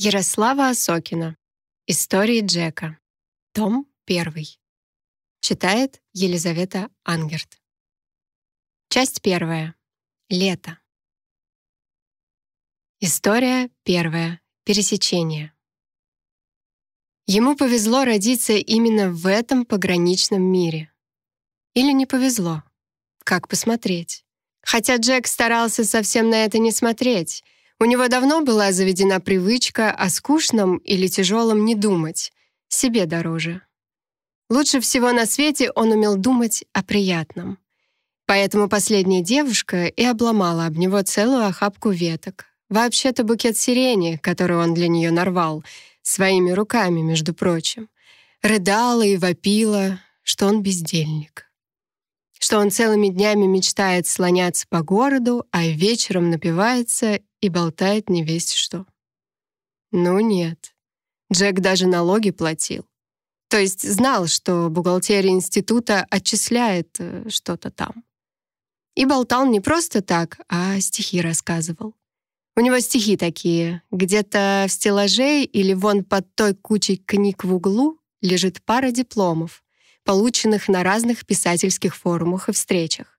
Ярослава Осокина. Истории Джека. Том 1. Читает Елизавета Ангерт. Часть первая. Лето. История первая. Пересечение. Ему повезло родиться именно в этом пограничном мире. Или не повезло. Как посмотреть? Хотя Джек старался совсем на это не смотреть — у него давно была заведена привычка о скучном или тяжелом не думать, себе дороже. Лучше всего на свете он умел думать о приятном. Поэтому последняя девушка и обломала об него целую охапку веток. Вообще-то букет сирени, который он для нее нарвал, своими руками, между прочим. Рыдала и вопила, что он бездельник что он целыми днями мечтает слоняться по городу, а вечером напивается и болтает не весть что. Ну нет. Джек даже налоги платил. То есть знал, что бухгалтерия института отчисляет э, что-то там. И болтал не просто так, а стихи рассказывал. У него стихи такие. Где-то в стеллаже или вон под той кучей книг в углу лежит пара дипломов, полученных на разных писательских форумах и встречах.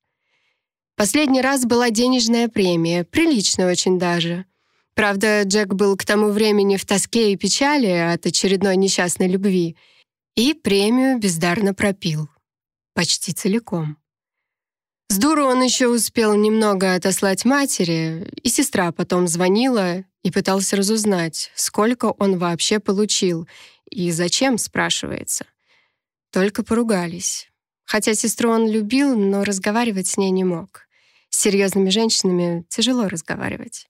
Последний раз была денежная премия, приличная очень даже. Правда, Джек был к тому времени в тоске и печали от очередной несчастной любви и премию бездарно пропил. Почти целиком. С дуру он еще успел немного отослать матери, и сестра потом звонила и пытался разузнать, сколько он вообще получил и зачем, спрашивается. Только поругались. Хотя сестру он любил, но разговаривать с ней не мог. Серьезными женщинами тяжело разговаривать.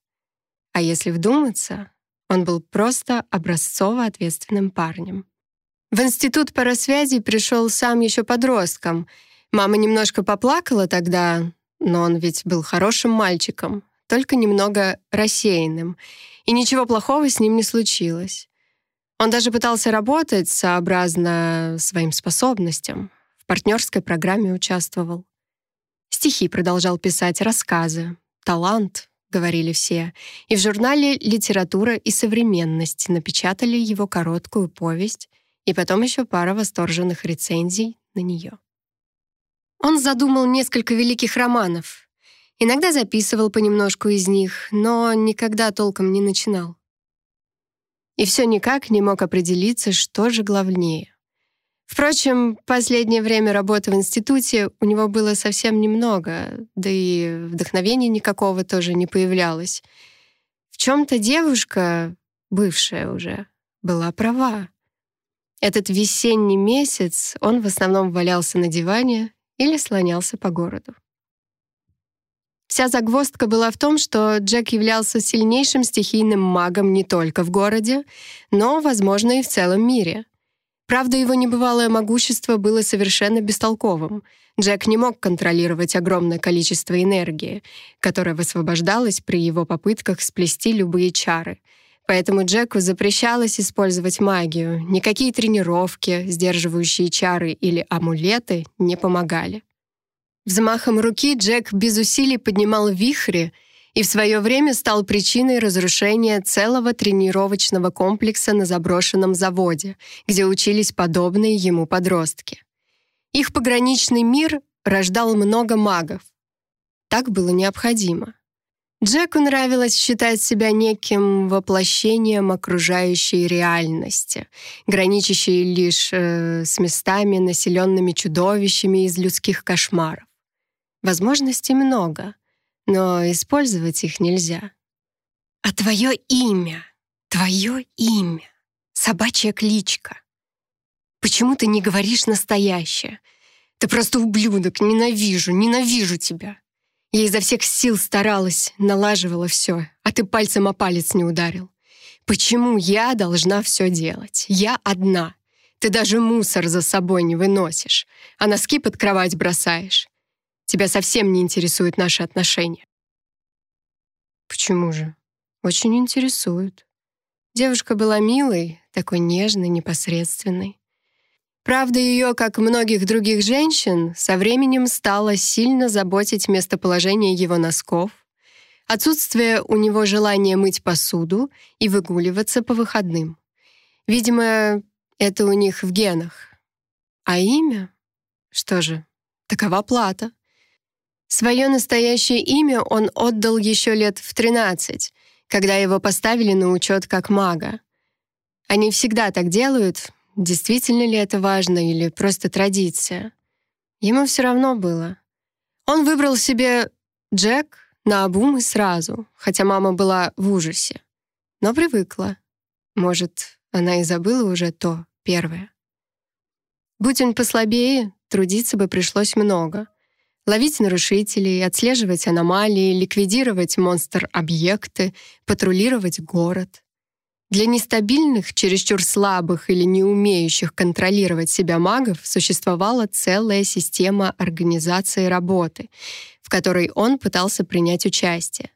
А если вдуматься, он был просто образцово ответственным парнем. В институт по рассвязи пришел сам еще подростком. Мама немножко поплакала тогда, но он ведь был хорошим мальчиком, только немного рассеянным, и ничего плохого с ним не случилось. Он даже пытался работать сообразно своим способностям, в партнерской программе участвовал. Стихи продолжал писать, рассказы. Талант, говорили все. И в журнале «Литература и современность» напечатали его короткую повесть и потом еще пара восторженных рецензий на нее. Он задумал несколько великих романов. Иногда записывал понемножку из них, но никогда толком не начинал. И все никак не мог определиться, что же главнее Впрочем, последнее время работы в институте у него было совсем немного, да и вдохновения никакого тоже не появлялось. В чем-то девушка, бывшая уже, была права. Этот весенний месяц он в основном валялся на диване или слонялся по городу. Вся загвоздка была в том, что Джек являлся сильнейшим стихийным магом не только в городе, но, возможно, и в целом мире. Правда, его небывалое могущество было совершенно бестолковым. Джек не мог контролировать огромное количество энергии, которое высвобождалось при его попытках сплести любые чары. Поэтому Джеку запрещалось использовать магию. Никакие тренировки, сдерживающие чары или амулеты не помогали. Взмахом руки Джек без усилий поднимал вихри — и в свое время стал причиной разрушения целого тренировочного комплекса на заброшенном заводе, где учились подобные ему подростки. Их пограничный мир рождал много магов. Так было необходимо. Джеку нравилось считать себя неким воплощением окружающей реальности, граничащей лишь э, с местами, населенными чудовищами из людских кошмаров. Возможностей много, но использовать их нельзя. А твое имя, твое имя, собачья кличка. Почему ты не говоришь настоящее? Ты просто ублюдок, ненавижу, ненавижу тебя. Я изо всех сил старалась, налаживала все, а ты пальцем о палец не ударил. Почему я должна все делать? Я одна. Ты даже мусор за собой не выносишь, а носки под кровать бросаешь. Тебя совсем не интересуют наши отношения. Почему же? Очень интересуют. Девушка была милой, такой нежной, непосредственной. Правда, ее, как многих других женщин, со временем стало сильно заботить местоположение его носков, отсутствие у него желания мыть посуду и выгуливаться по выходным. Видимо, это у них в генах. А имя? Что же, такова плата. Свое настоящее имя он отдал еще лет в 13, когда его поставили на учет как мага. Они всегда так делают, действительно ли это важно или просто традиция. Ему все равно было. Он выбрал себе Джек на обум и сразу, хотя мама была в ужасе. Но привыкла. Может, она и забыла уже то первое. Будь он послабее, трудиться бы пришлось много. Ловить нарушителей, отслеживать аномалии, ликвидировать монстр-объекты, патрулировать город. Для нестабильных, чересчур слабых или не умеющих контролировать себя магов существовала целая система организации работы, в которой он пытался принять участие.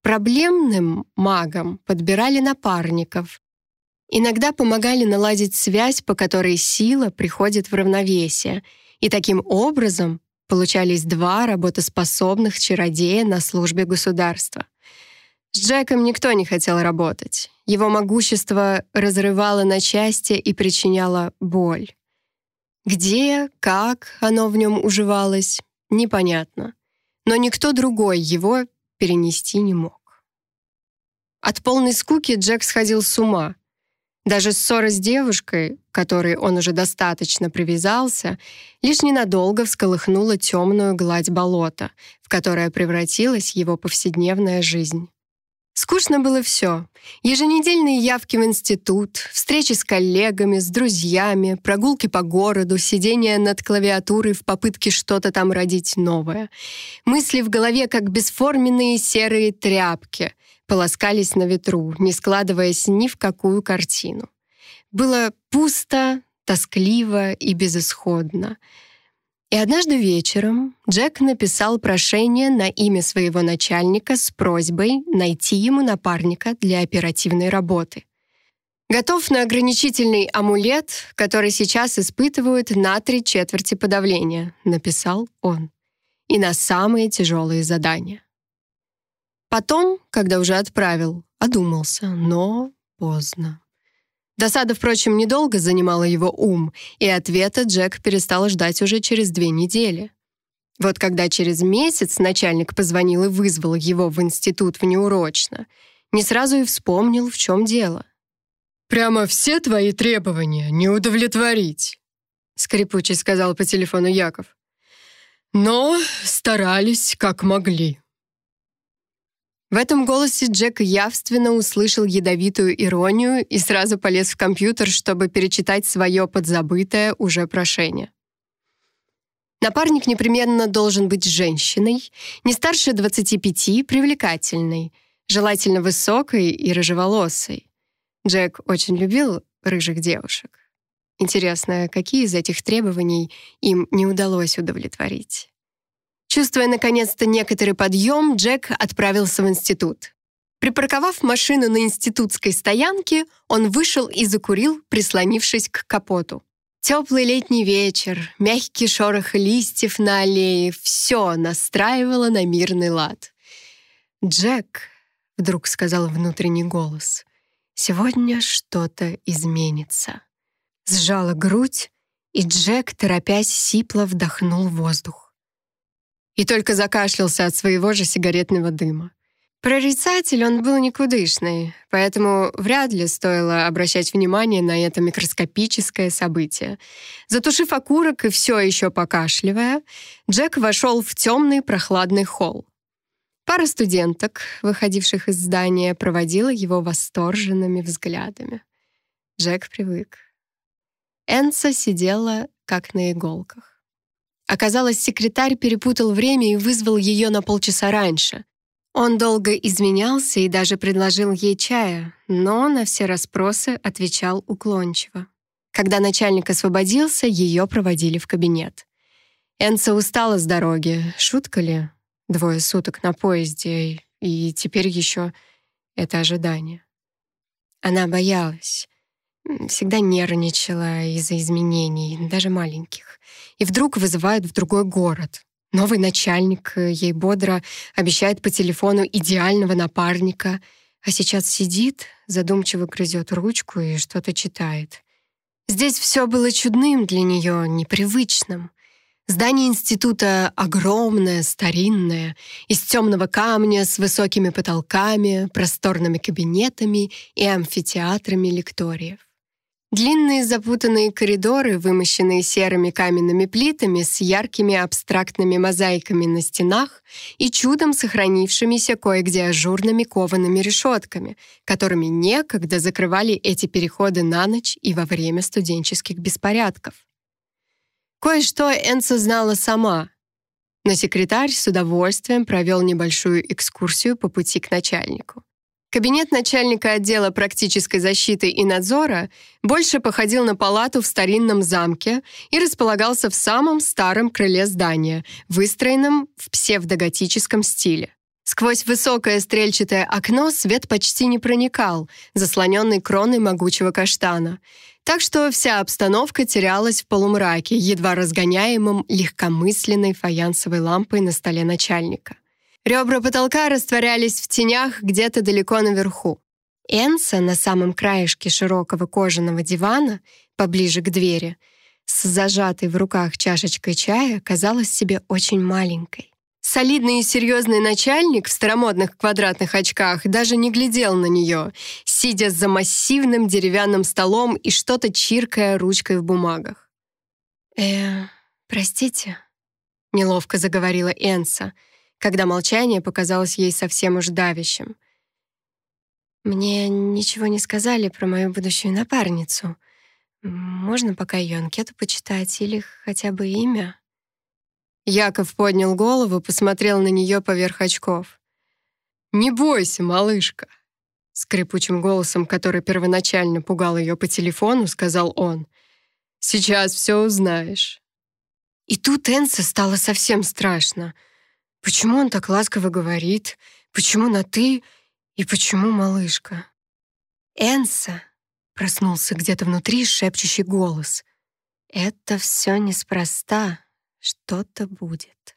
Проблемным магам подбирали напарников. Иногда помогали наладить связь, по которой сила приходит в равновесие, и таким образом получались два работоспособных чародея на службе государства. С Джеком никто не хотел работать. Его могущество разрывало на части и причиняло боль. Где, как оно в нем уживалось, непонятно. Но никто другой его перенести не мог. От полной скуки Джек сходил с ума. Даже ссора с девушкой, которой он уже достаточно привязался, лишь ненадолго всколыхнула темную гладь болота, в которое превратилась его повседневная жизнь. Скучно было все. Еженедельные явки в институт, встречи с коллегами, с друзьями, прогулки по городу, сидение над клавиатурой в попытке что-то там родить новое. Мысли в голове, как бесформенные серые тряпки, полоскались на ветру, не складываясь ни в какую картину. Было пусто, тоскливо и безысходно. И однажды вечером Джек написал прошение на имя своего начальника с просьбой найти ему напарника для оперативной работы. Готов на ограничительный амулет, который сейчас испытывают на три четверти подавления, написал он. И на самые тяжелые задания. Потом, когда уже отправил, одумался, но поздно. Досада, впрочем, недолго занимала его ум, и ответа Джек перестал ждать уже через две недели. Вот когда через месяц начальник позвонил и вызвал его в институт внеурочно, не сразу и вспомнил, в чем дело. «Прямо все твои требования не удовлетворить», — скрипуче сказал по телефону Яков. «Но старались, как могли». В этом голосе Джек явственно услышал ядовитую иронию и сразу полез в компьютер, чтобы перечитать свое подзабытое уже прошение. Напарник непременно должен быть женщиной, не старше 25, привлекательной, желательно высокой и рыжеволосой. Джек очень любил рыжих девушек. Интересно, какие из этих требований им не удалось удовлетворить? Чувствуя наконец-то некоторый подъем, Джек отправился в институт. Припарковав машину на институтской стоянке, он вышел и закурил, прислонившись к капоту. Теплый летний вечер, мягкий шорох листьев на аллее — все настраивало на мирный лад. «Джек», — вдруг сказал внутренний голос, — «сегодня что-то изменится». Сжала грудь, и Джек, торопясь, сипло вдохнул воздух и только закашлялся от своего же сигаретного дыма. Прорицатель он был никудышный, поэтому вряд ли стоило обращать внимание на это микроскопическое событие. Затушив окурок и все еще покашливая, Джек вошел в темный прохладный холл. Пара студенток, выходивших из здания, проводила его восторженными взглядами. Джек привык. Энса сидела как на иголках. Оказалось, секретарь перепутал время и вызвал ее на полчаса раньше. Он долго изменялся и даже предложил ей чая, но на все расспросы отвечал уклончиво. Когда начальник освободился, ее проводили в кабинет. Энца устала с дороги. Шутка ли? Двое суток на поезде, и теперь еще это ожидание. Она боялась всегда нервничала из-за изменений, даже маленьких. И вдруг вызывают в другой город. Новый начальник э, ей бодро обещает по телефону идеального напарника, а сейчас сидит, задумчиво грызет ручку и что-то читает. Здесь все было чудным для нее, непривычным. Здание института огромное, старинное, из темного камня с высокими потолками, просторными кабинетами и амфитеатрами лекториев. Длинные запутанные коридоры, вымощенные серыми каменными плитами с яркими абстрактными мозаиками на стенах и чудом сохранившимися кое-где ажурными коваными решетками, которыми некогда закрывали эти переходы на ночь и во время студенческих беспорядков. Кое-что Энса знала сама, но секретарь с удовольствием провел небольшую экскурсию по пути к начальнику. Кабинет начальника отдела практической защиты и надзора больше походил на палату в старинном замке и располагался в самом старом крыле здания, выстроенном в псевдоготическом стиле. Сквозь высокое стрельчатое окно свет почти не проникал, заслоненный кроной могучего каштана. Так что вся обстановка терялась в полумраке, едва разгоняемом легкомысленной фаянсовой лампой на столе начальника. Ребра потолка растворялись в тенях где-то далеко наверху. Энса на самом краешке широкого кожаного дивана, поближе к двери, с зажатой в руках чашечкой чая, казалась себе очень маленькой. Солидный и серьезный начальник в старомодных квадратных очках даже не глядел на нее, сидя за массивным деревянным столом и что-то чиркая ручкой в бумагах. «Э, простите», — неловко заговорила Энса, — когда молчание показалось ей совсем уж давящим. «Мне ничего не сказали про мою будущую напарницу. Можно пока ее анкету почитать или хотя бы имя?» Яков поднял голову, посмотрел на нее поверх очков. «Не бойся, малышка!» Скрипучим голосом, который первоначально пугал ее по телефону, сказал он. «Сейчас все узнаешь». И тут Энсе стало совсем страшно — Почему он так ласково говорит? Почему на «ты» и почему малышка? «Энса!» — проснулся где-то внутри шепчущий голос. «Это все неспроста. Что-то будет».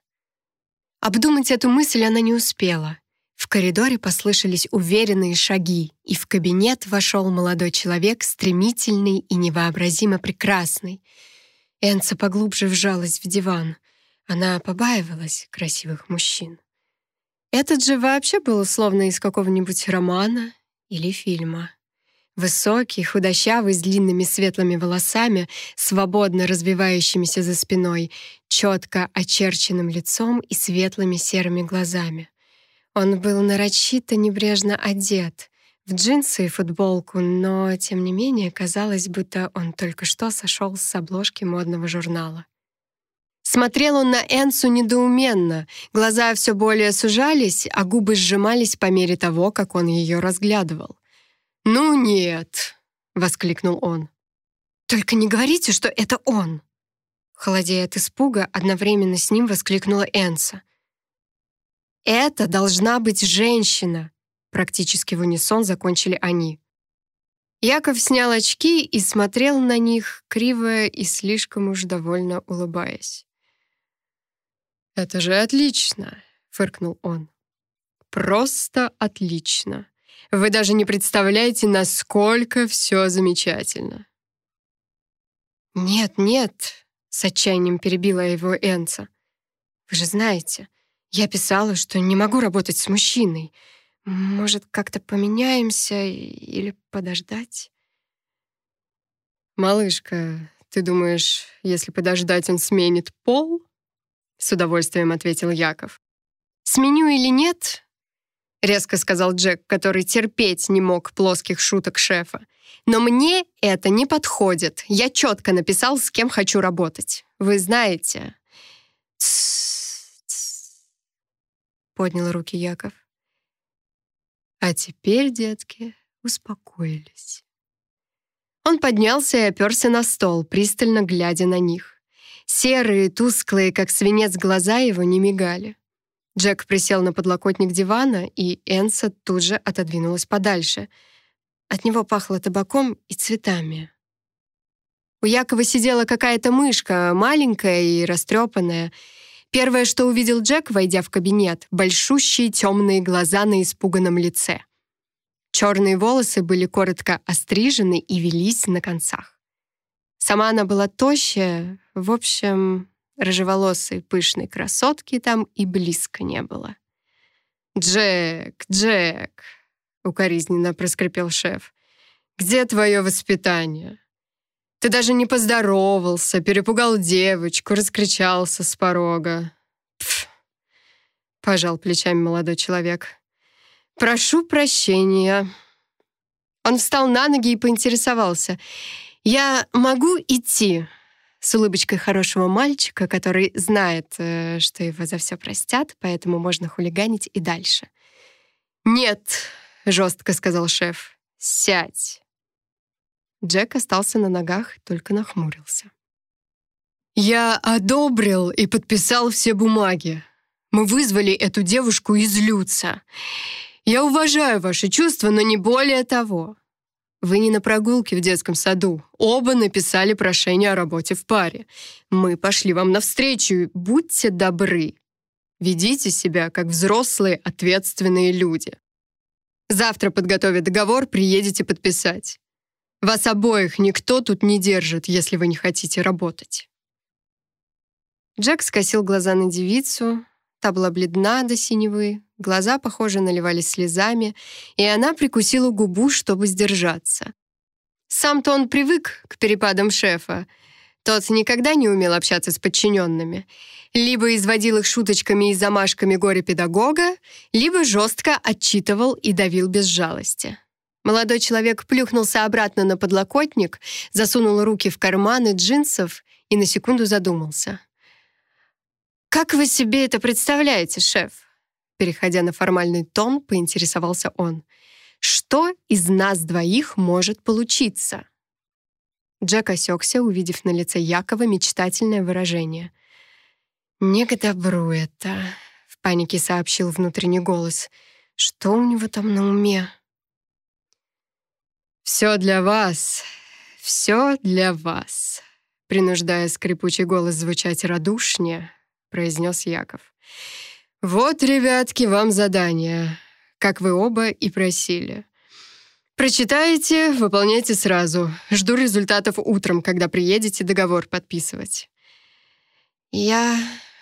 Обдумать эту мысль она не успела. В коридоре послышались уверенные шаги, и в кабинет вошел молодой человек, стремительный и невообразимо прекрасный. Энса поглубже вжалась в диван — она побаивалась красивых мужчин. Этот же вообще был словно из какого-нибудь романа или фильма. Высокий, худощавый, с длинными светлыми волосами, свободно развивающимися за спиной, четко очерченным лицом и светлыми серыми глазами. Он был нарочито небрежно одет, в джинсы и футболку, но, тем не менее, казалось, будто он только что сошел с обложки модного журнала. Смотрел он на Энсу недоуменно, глаза все более сужались, а губы сжимались по мере того, как он ее разглядывал. «Ну нет!» — воскликнул он. «Только не говорите, что это он!» Холодея от испуга, одновременно с ним воскликнула Энса. «Это должна быть женщина!» Практически в унисон закончили они. Яков снял очки и смотрел на них, криво и слишком уж довольно улыбаясь. «Это же отлично!» — фыркнул он. «Просто отлично! Вы даже не представляете, насколько все замечательно!» «Нет, нет!» — с отчаянием перебила его Энца. «Вы же знаете, я писала, что не могу работать с мужчиной. Может, как-то поменяемся или подождать?» «Малышка, ты думаешь, если подождать, он сменит пол?» С удовольствием ответил Яков. «Сменю или нет?» — резко сказал Джек, который терпеть не мог плоских шуток шефа. «Но мне это не подходит. Я четко написал, с кем хочу работать. Вы знаете...» поднял руки Яков. «А теперь, детки, успокоились». Он поднялся и оперся на стол, пристально глядя на них. Серые, тусклые, как свинец, глаза его не мигали. Джек присел на подлокотник дивана, и Энса тут же отодвинулась подальше. От него пахло табаком и цветами. У Якова сидела какая-то мышка, маленькая и растрепанная. Первое, что увидел Джек, войдя в кабинет, большущие темные глаза на испуганном лице. Черные волосы были коротко острижены и велись на концах. Сама она была тощая, в общем, рыжеволосой пышной красотки там и близко не было. «Джек, Джек!» — укоризненно проскрипел шеф. «Где твое воспитание? Ты даже не поздоровался, перепугал девочку, раскричался с порога». «Пф!» — пожал плечами молодой человек. «Прошу прощения». Он встал на ноги и поинтересовался. «Я могу идти?» С улыбочкой хорошего мальчика, который знает, э, что его за все простят, поэтому можно хулиганить и дальше. «Нет», — жестко сказал шеф, — «сядь». Джек остался на ногах, только нахмурился. «Я одобрил и подписал все бумаги. Мы вызвали эту девушку из Люца. Я уважаю ваши чувства, но не более того. Вы не на прогулке в детском саду. Оба написали прошение о работе в паре. Мы пошли вам навстречу. Будьте добры. Ведите себя, как взрослые, ответственные люди. Завтра подготовят договор, приедете подписать. Вас обоих никто тут не держит, если вы не хотите работать. Джек скосил глаза на девицу. Та была бледна до синевы, глаза, похоже, наливались слезами, и она прикусила губу, чтобы сдержаться. Сам-то он привык к перепадам шефа. Тот никогда не умел общаться с подчиненными. Либо изводил их шуточками и замашками горе-педагога, либо жестко отчитывал и давил без жалости. Молодой человек плюхнулся обратно на подлокотник, засунул руки в карманы джинсов и на секунду задумался. «Как вы себе это представляете, шеф?» Переходя на формальный тон, поинтересовался он. «Что из нас двоих может получиться?» Джек осекся, увидев на лице Якова мечтательное выражение. «Не к добру это», — в панике сообщил внутренний голос. «Что у него там на уме?» «Все для вас, все для вас», принуждая скрипучий голос звучать радушнее, произнес Яков. «Вот, ребятки, вам задание, как вы оба и просили. Прочитаете, выполняйте сразу. Жду результатов утром, когда приедете договор подписывать». «Я...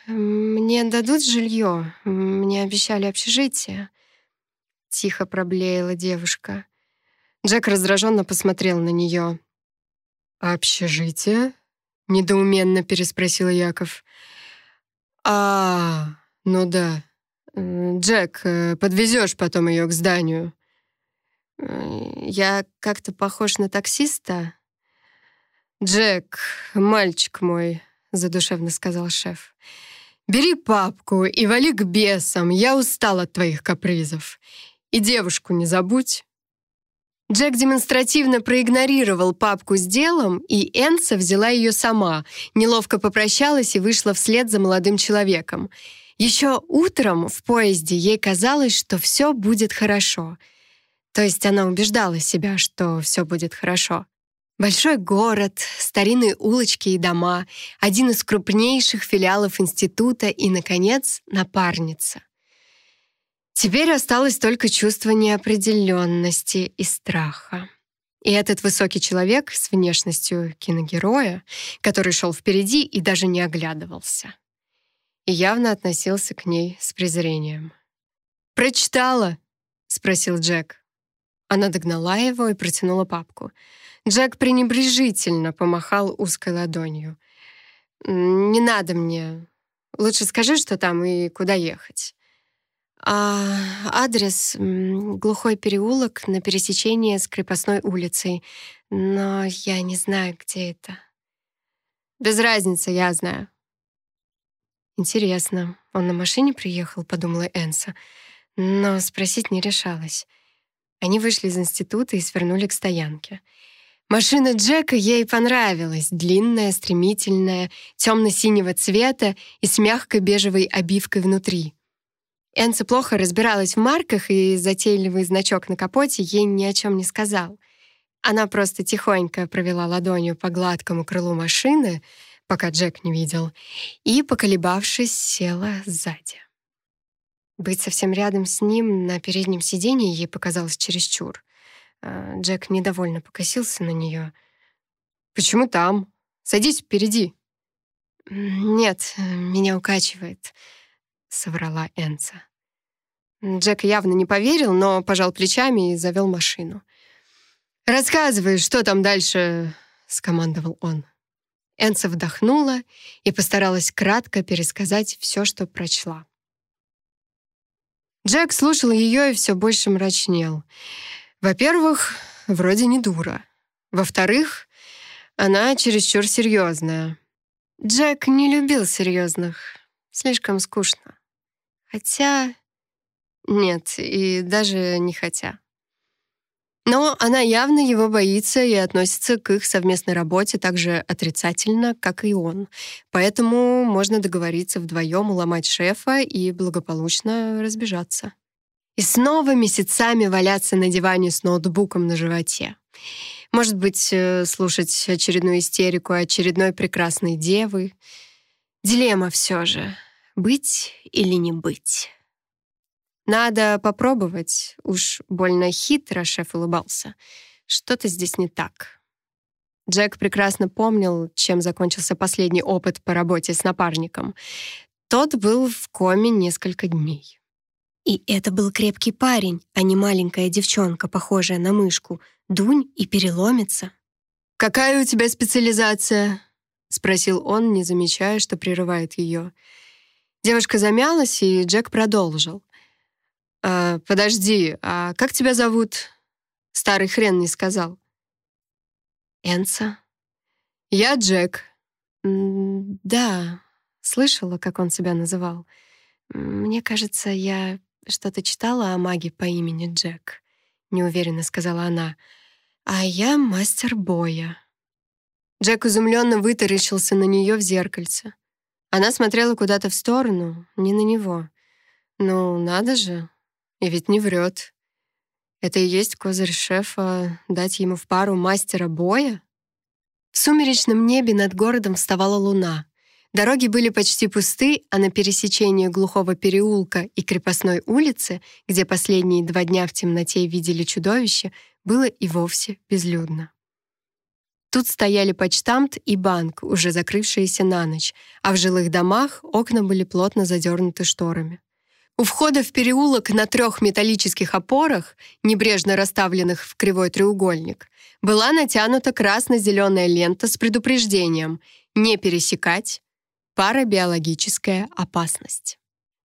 Мне дадут жилье? Мне обещали общежитие?» Тихо проблеяла девушка. Джек раздраженно посмотрел на нее. «Общежитие?» — недоуменно переспросил Яков. «А, ну да. Джек, э, подвезешь потом ее к зданию?» «Я как-то похож на таксиста?» «Джек, мальчик мой», — задушевно сказал шеф, «бери папку и вали к бесам, я устал от твоих капризов. И девушку не забудь». Джек демонстративно проигнорировал папку с делом, и Энса взяла ее сама, неловко попрощалась и вышла вслед за молодым человеком. Еще утром в поезде ей казалось, что все будет хорошо. То есть она убеждала себя, что все будет хорошо. Большой город, старинные улочки и дома, один из крупнейших филиалов института и, наконец, напарница. Теперь осталось только чувство неопределенности и страха. И этот высокий человек с внешностью киногероя, который шел впереди и даже не оглядывался. И явно относился к ней с презрением. «Прочитала?» — спросил Джек. Она догнала его и протянула папку. Джек пренебрежительно помахал узкой ладонью. «Не надо мне. Лучше скажи, что там и куда ехать». А адрес — глухой переулок на пересечении с крепостной улицей. Но я не знаю, где это. Без разницы, я знаю. Интересно, он на машине приехал, подумала Энса, но спросить не решалась. Они вышли из института и свернули к стоянке. Машина Джека ей понравилась, длинная, стремительная, темно-синего цвета и с мягкой бежевой обивкой внутри. Энса плохо разбиралась в марках, и затейливый значок на капоте ей ни о чем не сказал. Она просто тихонько провела ладонью по гладкому крылу машины, пока Джек не видел, и, поколебавшись, села сзади. Быть совсем рядом с ним на переднем сиденье ей показалось чересчур. А, Джек недовольно покосился на нее. «Почему там? Садись впереди». «Нет, меня укачивает», — соврала Энца. Джек явно не поверил, но пожал плечами и завел машину. «Рассказывай, что там дальше?» — скомандовал он. Энца вдохнула и постаралась кратко пересказать все, что прочла. Джек слушал ее и все больше мрачнел. Во-первых, вроде не дура. Во-вторых, она чересчур серьезная. Джек не любил серьезных. Слишком скучно. Хотя... Нет, и даже не хотя. Но она явно его боится и относится к их совместной работе так же отрицательно, как и он. Поэтому можно договориться вдвоем уломать шефа и благополучно разбежаться. И снова месяцами валяться на диване с ноутбуком на животе. Может быть, э, слушать очередную истерику очередной прекрасной девы. Дилемма все же. Быть или не быть? Надо попробовать. Уж больно хитро шеф улыбался. Что-то здесь не так. Джек прекрасно помнил, чем закончился последний опыт по работе с напарником. Тот был в коме несколько дней. И это был крепкий парень, а не маленькая девчонка, похожая на мышку. Дунь и переломится. «Какая у тебя специализация?» — спросил он, не замечая, что прерывает ее. Девушка замялась, и Джек продолжил. «А, «Подожди, а как тебя зовут?» Старый хрен не сказал. «Энса?» «Я Джек». «Да, слышала, как он себя называл. Мне кажется, я что-то читала о маге по имени Джек», — неуверенно сказала она. «А я мастер боя». Джек изумленно вытаращился на нее в зеркальце. Она смотрела куда-то в сторону, не на него. «Ну, надо же, и ведь не врет. Это и есть козырь шефа — дать ему в пару мастера боя? В сумеречном небе над городом вставала луна. Дороги были почти пусты, а на пересечении глухого переулка и крепостной улицы, где последние два дня в темноте видели чудовище, было и вовсе безлюдно. Тут стояли почтамт и банк, уже закрывшиеся на ночь, а в жилых домах окна были плотно задернуты шторами. У входа в переулок на трех металлических опорах, небрежно расставленных в кривой треугольник, была натянута красно-зеленая лента с предупреждением «Не пересекать», парабиологическая опасность.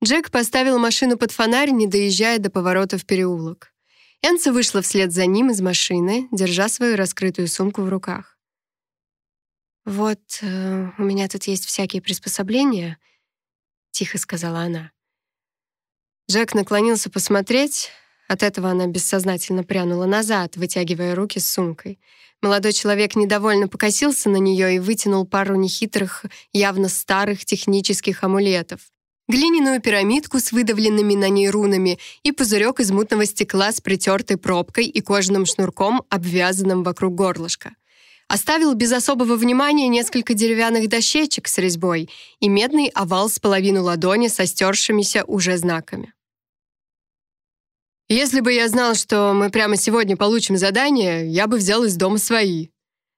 Джек поставил машину под фонарь, не доезжая до поворота в переулок. Энса вышла вслед за ним из машины, держа свою раскрытую сумку в руках. «Вот, э, у меня тут есть всякие приспособления», — тихо сказала она. Джек наклонился посмотреть. От этого она бессознательно прянула назад, вытягивая руки с сумкой. Молодой человек недовольно покосился на нее и вытянул пару нехитрых, явно старых технических амулетов. Глиняную пирамидку с выдавленными на ней рунами и пузырек из мутного стекла с притертой пробкой и кожаным шнурком, обвязанным вокруг горлышка. Оставил без особого внимания несколько деревянных дощечек с резьбой и медный овал с половину ладони со стершимися уже знаками. Если бы я знал, что мы прямо сегодня получим задание, я бы взял из дома свои.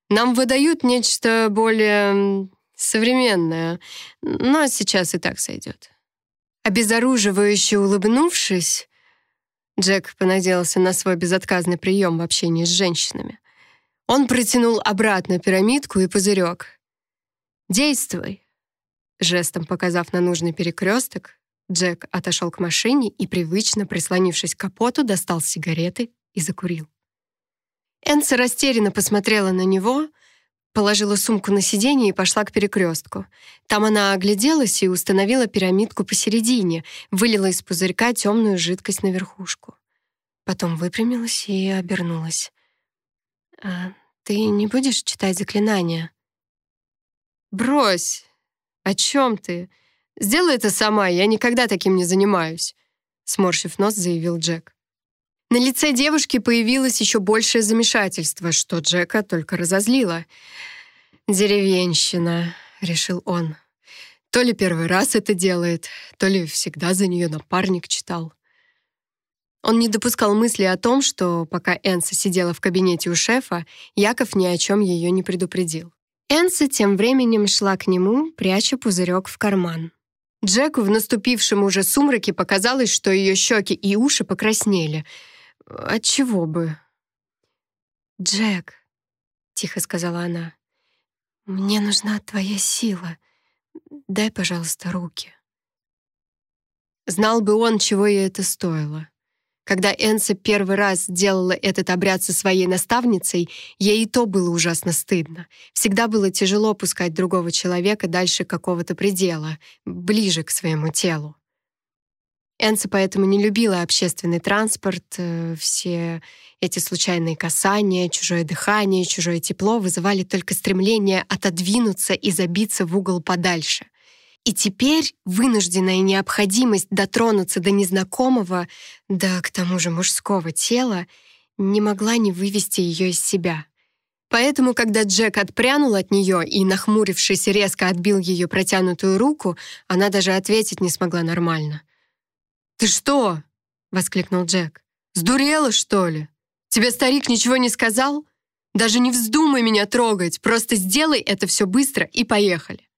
Нам выдают нечто более современное, но сейчас и так сойдет. Обезоруживающе улыбнувшись, Джек понадеялся на свой безотказный прием в общении с женщинами. Он протянул обратно пирамидку и пузырек. «Действуй!» Жестом показав на нужный перекресток, Джек отошел к машине и, привычно прислонившись к капоту, достал сигареты и закурил. Энса растерянно посмотрела на него, положила сумку на сиденье и пошла к перекрестку. Там она огляделась и установила пирамидку посередине, вылила из пузырька темную жидкость на верхушку. Потом выпрямилась и обернулась. «А ты не будешь читать заклинания?» «Брось! О чем ты?» Сделай это сама, я никогда таким не занимаюсь», — сморщив нос, заявил Джек. На лице девушки появилось еще большее замешательство, что Джека только разозлило. «Деревенщина», — решил он. То ли первый раз это делает, то ли всегда за нее напарник читал. Он не допускал мысли о том, что пока Энса сидела в кабинете у шефа, Яков ни о чем ее не предупредил. Энса тем временем шла к нему, пряча пузырек в карман. Джеку в наступившем уже сумраке показалось, что ее щеки и уши покраснели. Отчего бы? «Джек», — тихо сказала она, — «мне нужна твоя сила. Дай, пожалуйста, руки». Знал бы он, чего ей это стоило. Когда Энса первый раз делала этот обряд со своей наставницей, ей и то было ужасно стыдно. Всегда было тяжело пускать другого человека дальше какого-то предела, ближе к своему телу. Энса поэтому не любила общественный транспорт, э, все эти случайные касания, чужое дыхание, чужое тепло вызывали только стремление отодвинуться и забиться в угол подальше. И теперь вынужденная необходимость дотронуться до незнакомого, да к тому же мужского тела, не могла не вывести ее из себя. Поэтому, когда Джек отпрянул от нее и, нахмурившись, резко отбил ее протянутую руку, она даже ответить не смогла нормально. «Ты что?» — воскликнул Джек. «Сдурела, что ли? Тебе старик ничего не сказал? Даже не вздумай меня трогать, просто сделай это все быстро и поехали».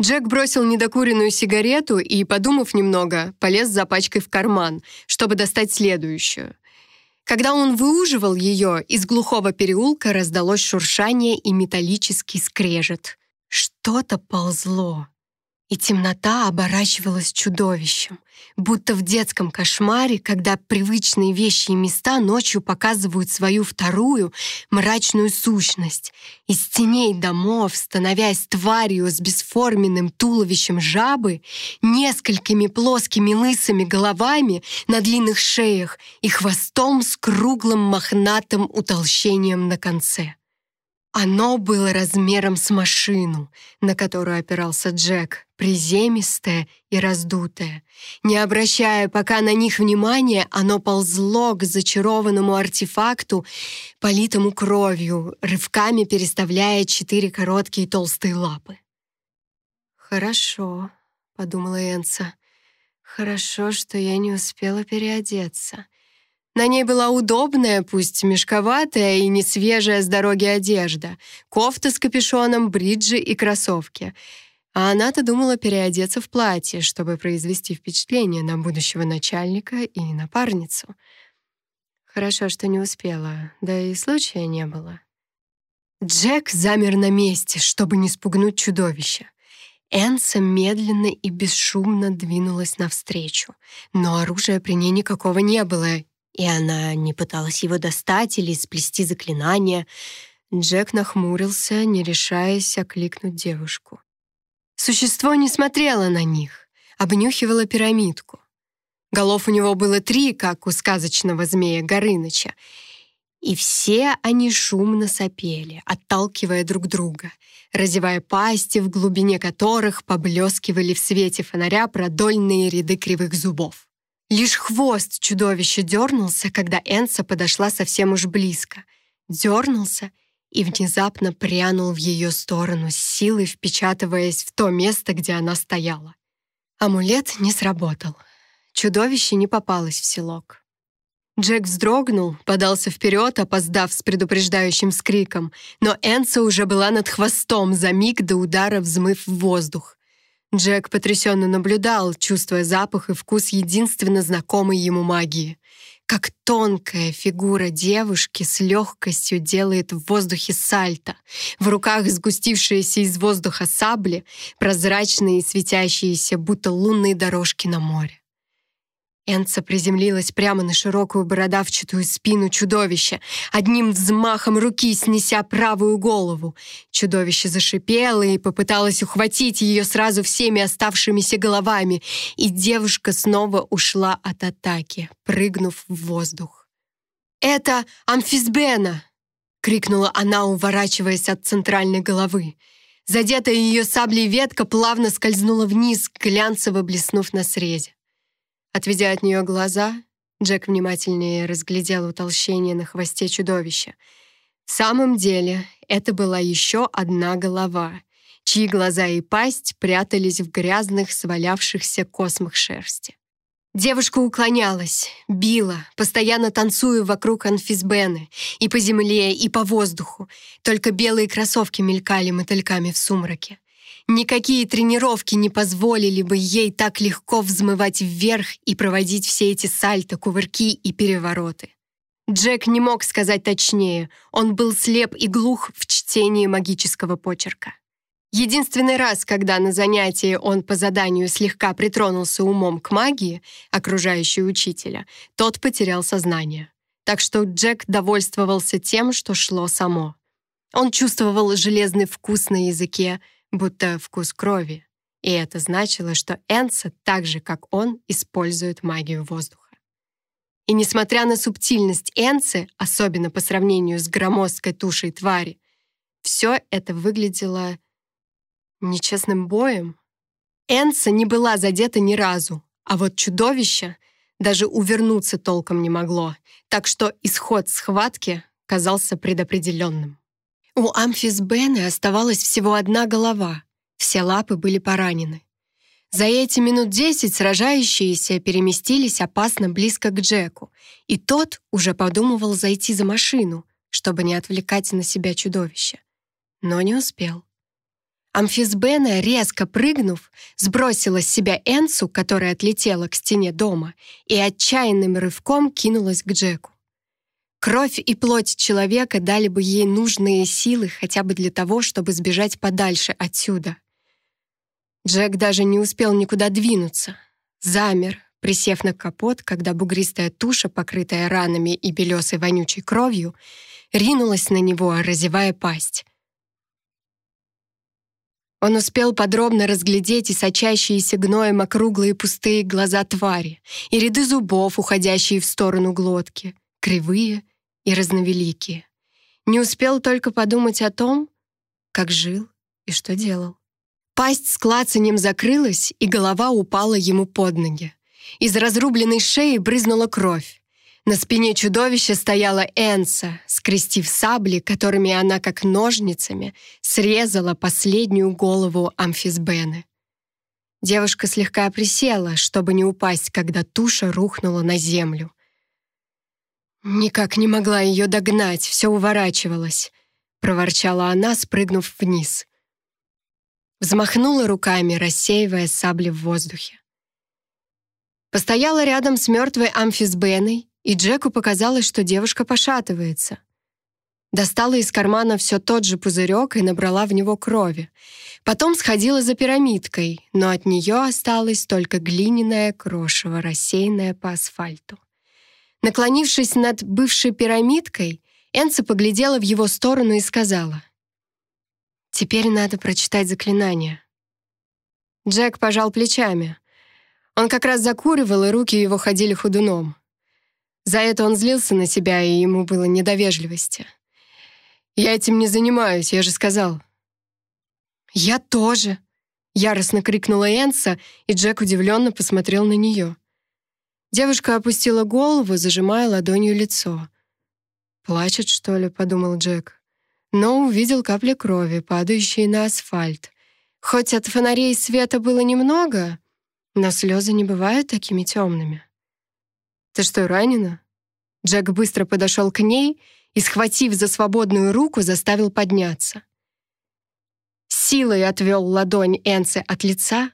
Джек бросил недокуренную сигарету и, подумав немного, полез за пачкой в карман, чтобы достать следующую. Когда он выуживал ее, из глухого переулка раздалось шуршание и металлический скрежет. Что-то ползло и темнота оборачивалась чудовищем, будто в детском кошмаре, когда привычные вещи и места ночью показывают свою вторую мрачную сущность. Из теней домов, становясь тварью с бесформенным туловищем жабы, несколькими плоскими лысыми головами на длинных шеях и хвостом с круглым мохнатым утолщением на конце. Оно было размером с машину, на которую опирался Джек, приземистое и раздутое. Не обращая пока на них внимания, оно ползло к зачарованному артефакту, политому кровью, рывками переставляя четыре короткие толстые лапы. «Хорошо», — подумала Энса, — «хорошо, что я не успела переодеться». На ней была удобная, пусть мешковатая и не свежая с дороги одежда, кофта с капюшоном, бриджи и кроссовки. А она-то думала переодеться в платье, чтобы произвести впечатление на будущего начальника и напарницу. Хорошо, что не успела, да и случая не было. Джек замер на месте, чтобы не спугнуть чудовище. Энса медленно и бесшумно двинулась навстречу, но оружия при ней никакого не было, и она не пыталась его достать или сплести заклинание. Джек нахмурился, не решаясь окликнуть девушку. Существо не смотрело на них, обнюхивало пирамидку. Голов у него было три, как у сказочного змея Горыныча, и все они шумно сопели, отталкивая друг друга, разевая пасти, в глубине которых поблескивали в свете фонаря продольные ряды кривых зубов. Лишь хвост чудовища дернулся, когда Энса подошла совсем уж близко. Дернулся и внезапно прянул в ее сторону, с силой впечатываясь в то место, где она стояла. Амулет не сработал. Чудовище не попалось в селок. Джек вздрогнул, подался вперед, опоздав с предупреждающим скриком, но Энса уже была над хвостом за миг до удара взмыв в воздух. Джек потрясенно наблюдал, чувствуя запах и вкус единственно знакомой ему магии. Как тонкая фигура девушки с легкостью делает в воздухе сальто, в руках сгустившиеся из воздуха сабли, прозрачные и светящиеся, будто лунные дорожки на море. Энца приземлилась прямо на широкую бородавчатую спину чудовища, одним взмахом руки снеся правую голову. Чудовище зашипело и попыталось ухватить ее сразу всеми оставшимися головами, и девушка снова ушла от атаки, прыгнув в воздух. «Это амфисбена!» — крикнула она, уворачиваясь от центральной головы. Задетая ее саблей ветка плавно скользнула вниз, глянцево блеснув на срезе. Отведя от нее глаза, Джек внимательнее разглядел утолщение на хвосте чудовища. В самом деле, это была еще одна голова, чьи глаза и пасть прятались в грязных, свалявшихся космах шерсти. Девушка уклонялась, била, постоянно танцуя вокруг анфисбены, и по земле, и по воздуху. Только белые кроссовки мелькали мотыльками в сумраке. Никакие тренировки не позволили бы ей так легко взмывать вверх и проводить все эти сальто, кувырки и перевороты. Джек не мог сказать точнее, он был слеп и глух в чтении магического почерка. Единственный раз, когда на занятии он по заданию слегка притронулся умом к магии, окружающей учителя, тот потерял сознание. Так что Джек довольствовался тем, что шло само. Он чувствовал железный вкус на языке, будто вкус крови. И это значило, что Энса, так же, как он, использует магию воздуха. И несмотря на субтильность Энсы, особенно по сравнению с громоздкой тушей твари, все это выглядело Нечестным боем? Энса не была задета ни разу, а вот чудовище даже увернуться толком не могло, так что исход схватки казался предопределенным. У Амфисбены оставалась всего одна голова, все лапы были поранены. За эти минут десять сражающиеся переместились опасно близко к Джеку, и тот уже подумывал зайти за машину, чтобы не отвлекать на себя чудовище. Но не успел. Амфисбена, резко прыгнув, сбросила с себя Энсу, которая отлетела к стене дома, и отчаянным рывком кинулась к Джеку. Кровь и плоть человека дали бы ей нужные силы хотя бы для того, чтобы сбежать подальше отсюда. Джек даже не успел никуда двинуться. Замер, присев на капот, когда бугристая туша, покрытая ранами и белесой вонючей кровью, ринулась на него, разевая пасть. Он успел подробно разглядеть и сочащиеся гноем округлые пустые глаза твари, и ряды зубов, уходящие в сторону глотки, кривые и разновеликие. Не успел только подумать о том, как жил и что делал. Пасть с клацанем закрылась, и голова упала ему под ноги. Из разрубленной шеи брызнула кровь. На спине чудовища стояла Энса, скрестив сабли, которыми она, как ножницами, срезала последнюю голову Амфисбены. Девушка слегка присела, чтобы не упасть, когда туша рухнула на землю. «Никак не могла ее догнать, все уворачивалось», — проворчала она, спрыгнув вниз. Взмахнула руками, рассеивая сабли в воздухе. Постояла рядом с мертвой Амфисбеной и Джеку показалось, что девушка пошатывается. Достала из кармана все тот же пузырек и набрала в него крови. Потом сходила за пирамидкой, но от нее осталось только глиняное крошево, рассеянное по асфальту. Наклонившись над бывшей пирамидкой, Энца поглядела в его сторону и сказала, «Теперь надо прочитать заклинание». Джек пожал плечами. Он как раз закуривал, и руки его ходили ходуном. За это он злился на себя, и ему было недовежливости. «Я этим не занимаюсь, я же сказал». «Я тоже!» — яростно крикнула Энса, и Джек удивленно посмотрел на нее. Девушка опустила голову, зажимая ладонью лицо. «Плачет, что ли?» — подумал Джек. Но увидел капли крови, падающие на асфальт. Хоть от фонарей света было немного, но слезы не бывают такими темными. «Ты что, ранена?» Джек быстро подошел к ней и, схватив за свободную руку, заставил подняться. Силой отвел ладонь Энце от лица.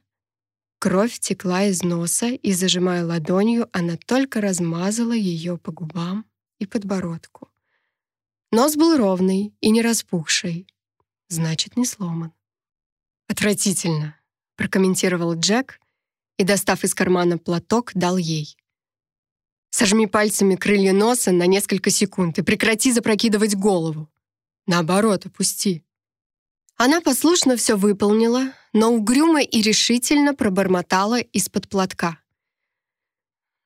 Кровь текла из носа, и, зажимая ладонью, она только размазала ее по губам и подбородку. Нос был ровный и не распухший, значит, не сломан. «Отвратительно», — прокомментировал Джек и, достав из кармана платок, дал ей. Сожми пальцами крылья носа на несколько секунд и прекрати запрокидывать голову. Наоборот, опусти. Она послушно все выполнила, но угрюмо и решительно пробормотала из-под платка.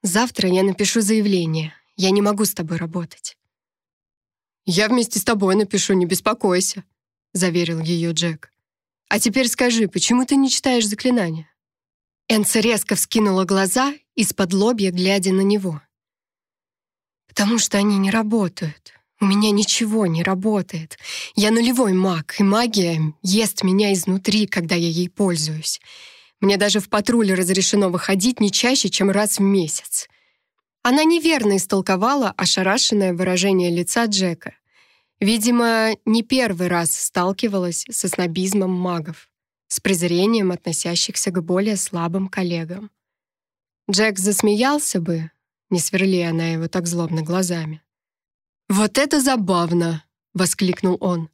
«Завтра я напишу заявление. Я не могу с тобой работать». «Я вместе с тобой напишу, не беспокойся», — заверил ее Джек. «А теперь скажи, почему ты не читаешь заклинания?» Энца резко вскинула глаза, из-под лобья глядя на него. «Потому что они не работают. У меня ничего не работает. Я нулевой маг, и магия ест меня изнутри, когда я ей пользуюсь. Мне даже в патруле разрешено выходить не чаще, чем раз в месяц. Она неверно истолковала ошарашенное выражение лица Джека. Видимо, не первый раз сталкивалась со снобизмом магов, с презрением относящихся к более слабым коллегам. Джек засмеялся бы, не сверли она его так злобно глазами. «Вот это забавно!» — воскликнул он.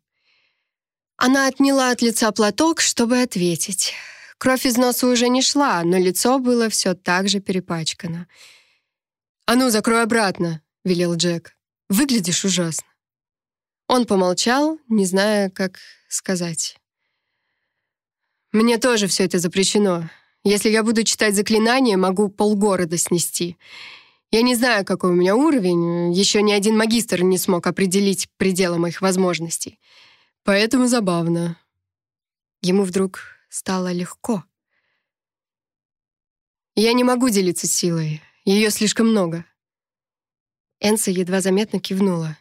Она отняла от лица платок, чтобы ответить. Кровь из носа уже не шла, но лицо было все так же перепачкано. «А ну, закрой обратно», — велел Джек. «Выглядишь ужасно». Он помолчал, не зная, как сказать. «Мне тоже все это запрещено. Если я буду читать заклинания, могу полгорода снести. Я не знаю, какой у меня уровень, еще ни один магистр не смог определить пределы моих возможностей. Поэтому забавно». Ему вдруг стало легко. «Я не могу делиться силой. Ее слишком много». Энса едва заметно кивнула.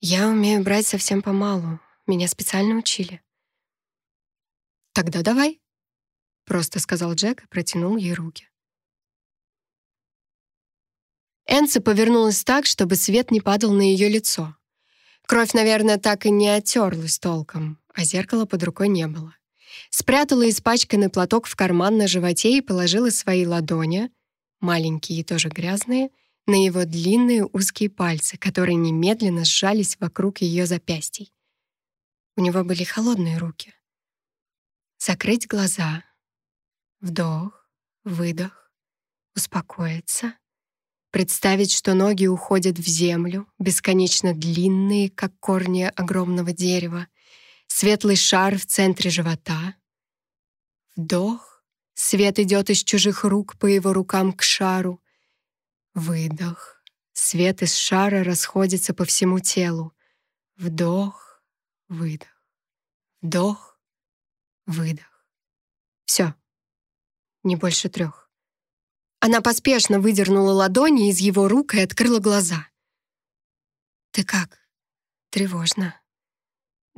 «Я умею брать совсем помалу. Меня специально учили». «Тогда давай», — просто сказал Джек и протянул ей руки. Энса повернулась так, чтобы свет не падал на ее лицо. Кровь, наверное, так и не оттерлась толком, а зеркала под рукой не было. Спрятала испачканный платок в карман на животе и положила свои ладони, маленькие и тоже грязные, на его длинные узкие пальцы, которые немедленно сжались вокруг ее запястий. У него были холодные руки. Закрыть глаза. Вдох, выдох, успокоиться. Представить, что ноги уходят в землю, бесконечно длинные, как корни огромного дерева, светлый шар в центре живота. Вдох, свет идет из чужих рук по его рукам к шару. Выдох, свет из шара расходится по всему телу. Вдох, выдох, вдох, выдох. Все, не больше трех. Она поспешно выдернула ладони из его рук и открыла глаза. «Ты как?» «Тревожно»,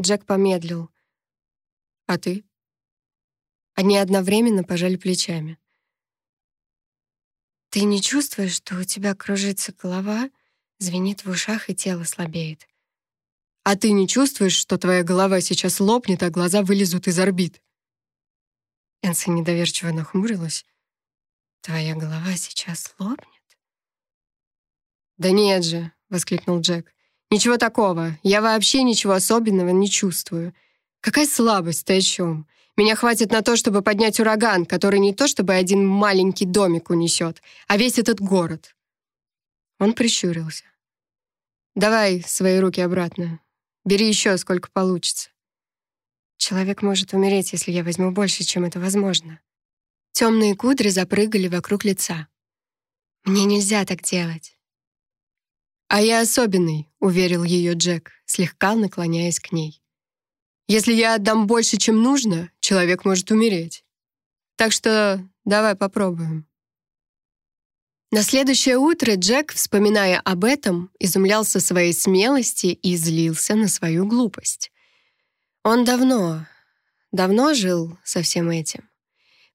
Джек помедлил. «А ты?» Они одновременно пожали плечами. «Ты не чувствуешь, что у тебя кружится голова, звенит в ушах и тело слабеет?» «А ты не чувствуешь, что твоя голова сейчас лопнет, а глаза вылезут из орбит?» Энси недоверчиво нахмурилась. «Твоя голова сейчас лопнет?» «Да нет же!» — воскликнул Джек. Ничего такого. Я вообще ничего особенного не чувствую. Какая слабость, ты о чем? Меня хватит на то, чтобы поднять ураган, который не то чтобы один маленький домик унесет, а весь этот город. Он прищурился. «Давай свои руки обратно. Бери еще, сколько получится. Человек может умереть, если я возьму больше, чем это возможно». Темные кудри запрыгали вокруг лица. «Мне нельзя так делать. «А я особенный», — уверил ее Джек, слегка наклоняясь к ней. «Если я отдам больше, чем нужно, человек может умереть. Так что давай попробуем». На следующее утро Джек, вспоминая об этом, изумлялся своей смелости и злился на свою глупость. Он давно, давно жил со всем этим.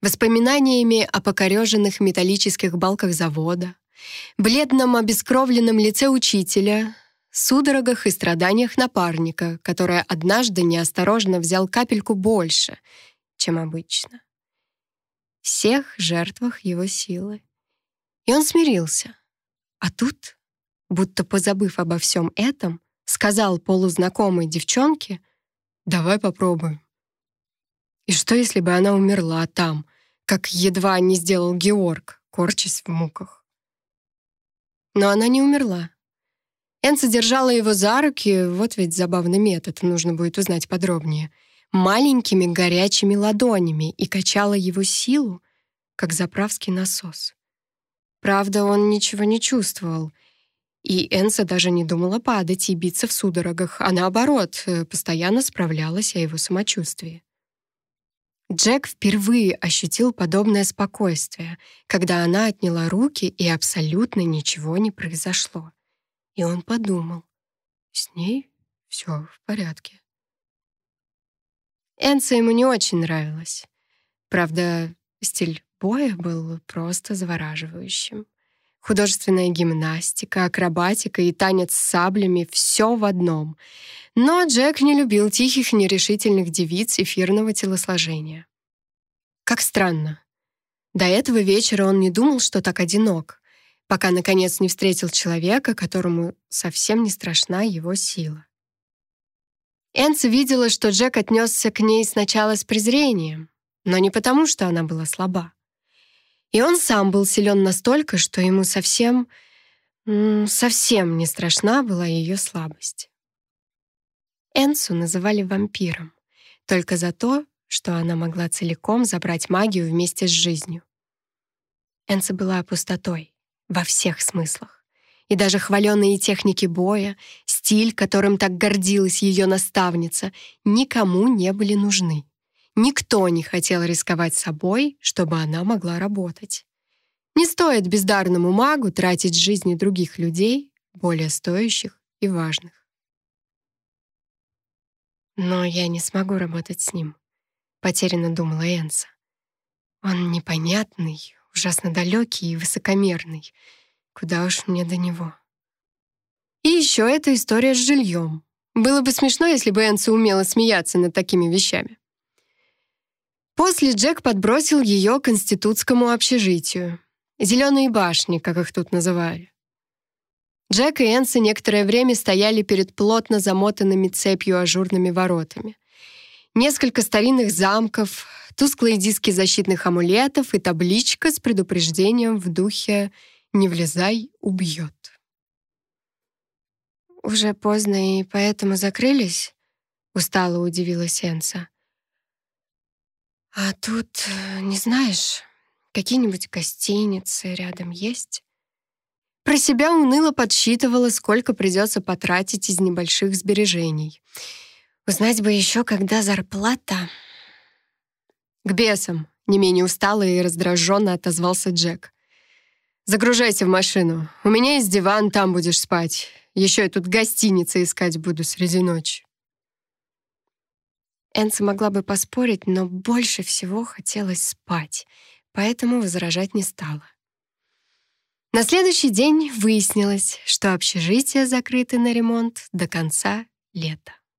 Воспоминаниями о покореженных металлических балках завода, бледном обескровленном лице учителя, судорогах и страданиях напарника, который однажды неосторожно взял капельку больше, чем обычно. Всех жертвах его силы. И он смирился. А тут, будто позабыв обо всем этом, сказал полузнакомой девчонке «Давай попробуем». И что, если бы она умерла там, как едва не сделал Георг, корчась в муках? Но она не умерла. Энса держала его за руки, вот ведь забавный метод, нужно будет узнать подробнее, маленькими горячими ладонями и качала его силу, как заправский насос. Правда, он ничего не чувствовал, и Энса даже не думала падать и биться в судорогах, а наоборот, э, постоянно справлялась о его самочувствии. Джек впервые ощутил подобное спокойствие, когда она отняла руки, и абсолютно ничего не произошло. И он подумал, с ней все в порядке. Энса ему не очень нравилась. Правда, стиль боя был просто завораживающим. Художественная гимнастика, акробатика и танец с саблями — все в одном. Но Джек не любил тихих, нерешительных девиц эфирного телосложения. Как странно. До этого вечера он не думал, что так одинок, пока, наконец, не встретил человека, которому совсем не страшна его сила. Энс видела, что Джек отнесся к ней сначала с презрением, но не потому, что она была слаба. И он сам был силен настолько, что ему совсем, совсем не страшна была ее слабость. Энсу называли вампиром только за то, что она могла целиком забрать магию вместе с жизнью. Энса была пустотой во всех смыслах. И даже хваленные техники боя, стиль, которым так гордилась ее наставница, никому не были нужны. Никто не хотел рисковать собой, чтобы она могла работать. Не стоит бездарному магу тратить жизни других людей, более стоящих и важных. Но я не смогу работать с ним, потерянно думала Энса. Он непонятный, ужасно далекий и высокомерный. Куда уж мне до него. И еще эта история с жильем. Было бы смешно, если бы Энса умела смеяться над такими вещами. После Джек подбросил ее к институтскому общежитию. «Зеленые башни», как их тут называли. Джек и Энси некоторое время стояли перед плотно замотанными цепью ажурными воротами. Несколько старинных замков, тусклые диски защитных амулетов и табличка с предупреждением в духе «Не влезай, убьет». «Уже поздно и поэтому закрылись?» — устало удивилась Энса. А тут, э, не знаешь, какие-нибудь гостиницы рядом есть? Про себя уныло подсчитывала, сколько придется потратить из небольших сбережений. Узнать бы еще, когда зарплата. К бесам, не менее устало и раздраженно отозвался Джек. «Загружайся в машину. У меня есть диван, там будешь спать. Еще я тут гостиницы искать буду среди ночи». Энса могла бы поспорить, но больше всего хотелось спать, поэтому возражать не стала. На следующий день выяснилось, что общежитие закрыто на ремонт до конца лета.